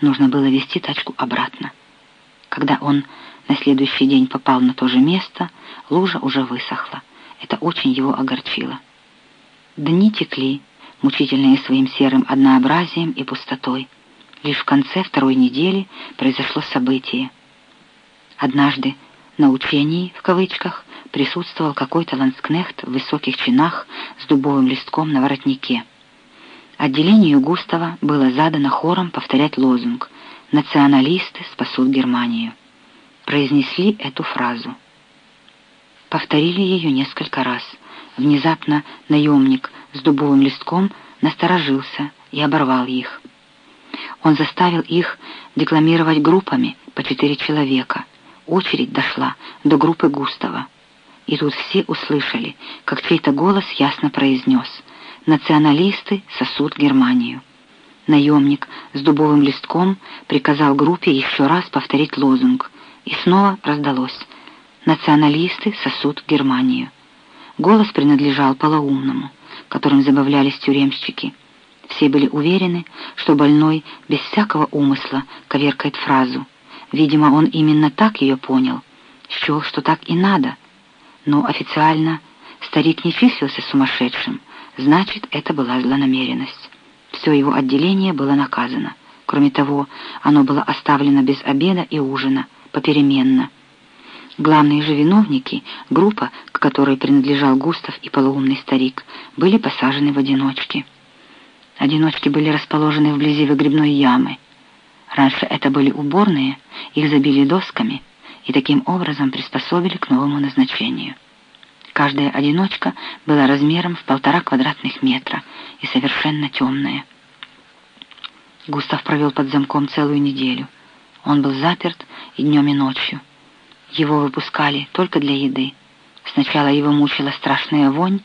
Нужно было вести тачку обратно. Когда он на следующий день попал на то же место, лужа уже высохла. Это очень его огорчило. Дни текли, мучительные своим серым однообразием и пустотой. Лишь в конце второй недели произошло событие. Однажды на учении, в кавычках, присутствовал какой-то ланскнехт в высоких чинах с дубовым листком на воротнике. Отделению Густава было задано хором повторять лозунг «Националисты спасут Германию». Произнесли эту фразу. Повторили ее несколько раз. Внезапно наемник с дубовым листком насторожился и оборвал их. Он заставил их декламировать группами по четыре человека. Очередь дошла до группы Густава. И тут все услышали, как чей-то голос ясно произнес — Националисты сосут Германию. Наемник с дубовым листком приказал группе еще раз повторить лозунг, и снова раздалось «Националисты сосут Германию». Голос принадлежал полоумному, которым забавлялись тюремщики. Все были уверены, что больной без всякого умысла коверкает фразу. Видимо, он именно так ее понял, счел, что так и надо. Но официально старик не числился сумасшедшим, Значит, это была злонамеренность. Все его отделение было наказано. Кроме того, оно было оставлено без обеда и ужина, попеременно. Главные же виновники, группа, к которой принадлежал Густав и полуумный старик, были посажены в одиночки. Одиночки были расположены вблизи выгребной ямы. Раньше это были уборные, их забили досками и таким образом приспособили к новому назначению. Каждая одиночка была размером в полтора квадратных метра и совершенно темная. Густав провел под замком целую неделю. Он был заперт и днем, и ночью. Его выпускали только для еды. Сначала его мучила страшная вонь,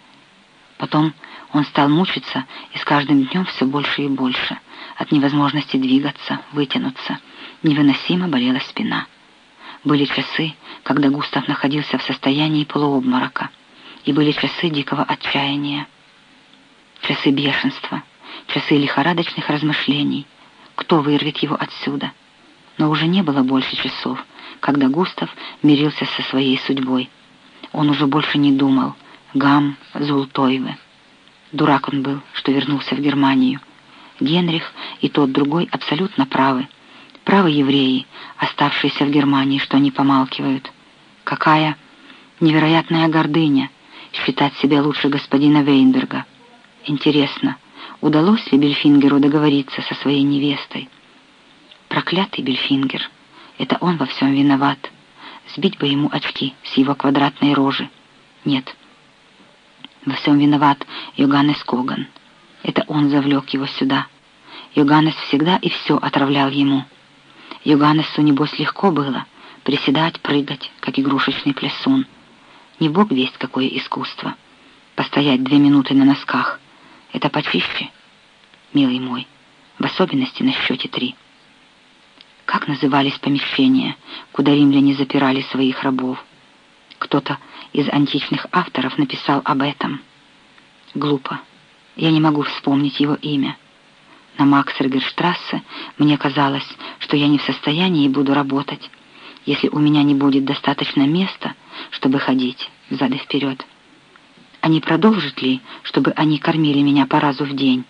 потом он стал мучиться, и с каждым днем все больше и больше. От невозможности двигаться, вытянуться. Невыносимо болела спина. Были часы, когда Густав находился в состоянии полуобморока и были часы дикого отчаяния, часы бешенства, часы лихорадочных размышлений, кто вырвет его отсюда. Но уже не было больше часов, когда Густав мирился со своей судьбой. Он уже больше не думал «Гам, Зултойве». Дурак он был, что вернулся в Германию. Генрих и тот другой абсолютно правы. Правы евреи, оставшиеся в Германии, что они помалкивают. Какая невероятная гордыня — считать себя лучше господина Вейнберга. Интересно, удалось ли Бельфингеру договориться со своей невестой? Проклятый Бельфингер. Это он во всем виноват. Сбить бы ему очки с его квадратной рожи. Нет. Во всем виноват Йоганнес Коган. Это он завлек его сюда. Йоганнес всегда и все отравлял ему. Йоганнесу, небось, легко было приседать, прыгать, как игрушечный плясун. Не бог весть какое искусство. Постоять две минуты на носках — это почище, милый мой, в особенности на счете три. Как назывались помещения, куда римляне запирали своих рабов? Кто-то из античных авторов написал об этом. Глупо. Я не могу вспомнить его имя. На Максергерштрассе мне казалось, что я не в состоянии буду работать, если у меня не будет достаточно места, чтобы ходить взад и вперед. Они продолжат ли, чтобы они кормили меня по разу в день,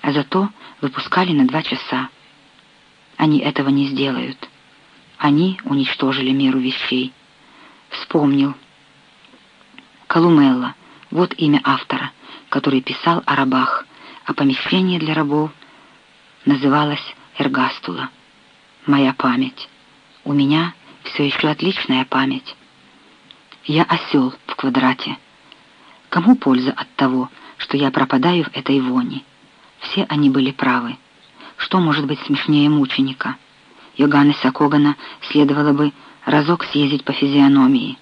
а зато выпускали на два часа? Они этого не сделают. Они уничтожили меру вещей. Вспомнил. Колумелла. Вот имя автора, который писал о рабах, а помещение для рабов называлось Эргастула. Моя память. У меня все еще отличная память. Я осел в квадрате. Кому польза от того, что я пропадаю в этой вони? Все они были правы. Что может быть смешнее мученика? Йоганнеса Когана следовало бы разок съездить по физиономии.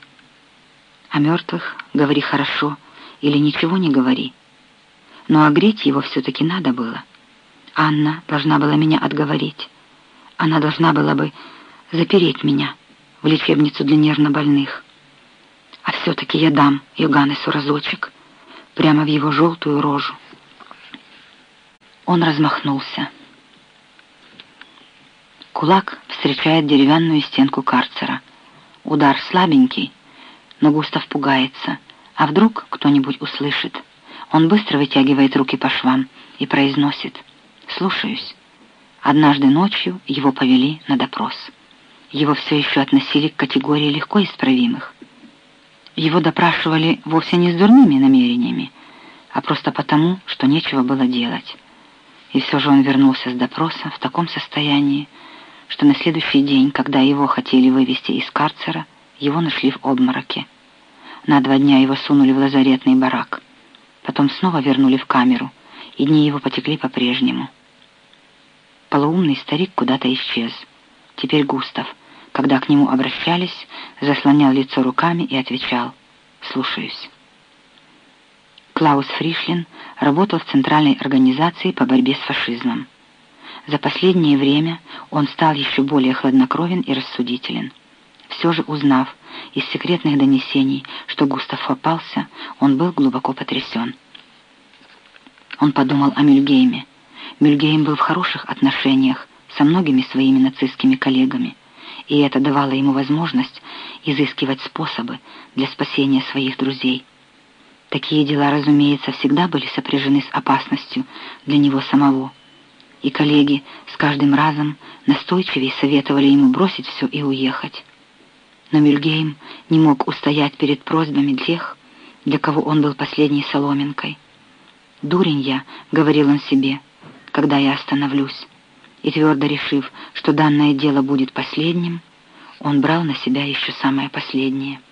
О мертвых говори хорошо или ничего не говори. Но огреть его все-таки надо было. Анна должна была меня отговорить. Она должна была бы запереть меня в лечебницу для нервнобольных. А все-таки я дам Йоганнесу разочек прямо в его желтую рожу. Он размахнулся. Кулак встречает деревянную стенку карцера. Удар слабенький, но Густав пугается. А вдруг кто-нибудь услышит? Он быстро вытягивает руки по швам и произносит «Слушаюсь». Однажды ночью его повели на допрос. Его все еще относили к категории легко исправимых. Его допрашивали вовсе не с дурными намерениями, а просто потому, что нечего было делать. И все же он вернулся с допроса в таком состоянии, что на следующий день, когда его хотели вывести из карцера, его нашли в обмороке. На два дня его сунули в лазаретный барак. Потом снова вернули в камеру, и дни его потекли по-прежнему. Полуумный старик куда-то исчез. Теперь Густав, когда к нему обращались, заслонял лицо руками и отвечал «Слушаюсь». Клаус Фришлин работал в Центральной организации по борьбе с фашизмом. За последнее время он стал еще более хладнокровен и рассудителен. Все же узнав из секретных донесений, что Густав попался, он был глубоко потрясен. Он подумал о Мюльгейме. Мюльгейм был в хороших отношениях со многими своими нацистскими коллегами, и это давало ему возможность изыскивать способы для спасения своих друзей. Такие дела, разумеется, всегда были сопряжены с опасностью для него самого и коллеги с каждым разом настойчивее советовали ему бросить все и уехать. Но Мюльгейм не мог устоять перед просьбами тех, для кого он был последней соломинкой. «Дурень я», — говорил он себе, — «когда я остановлюсь». И твердо решив, что данное дело будет последним, он брал на себя еще самое последнее —